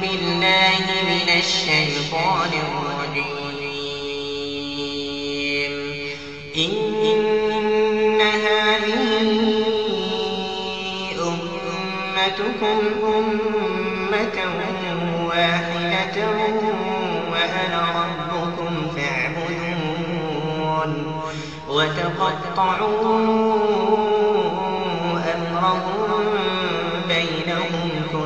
بالله من الشيطان الرجيم. إن هذه أمتكم أمة واحدة وأنا ربكم فاعبدون وتقطعوا أمرهم بينهم كل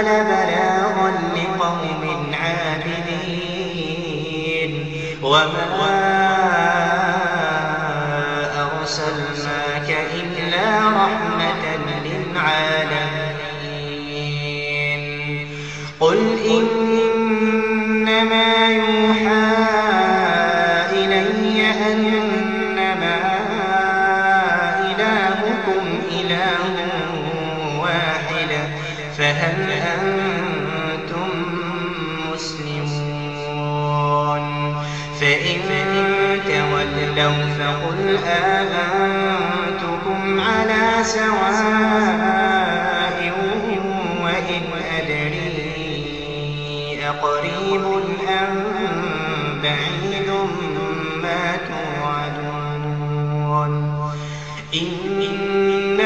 لبلاغا لقوم عابدين. وما أرسلناك إلا رحمة للعالمين. قل إنما يوحى إلي أنما إلهكم إله فهل أنتم مسلمون فإن تولوا فقل آذنتكم على سواء وإن أدري أقريب أم بعيد ما توعدون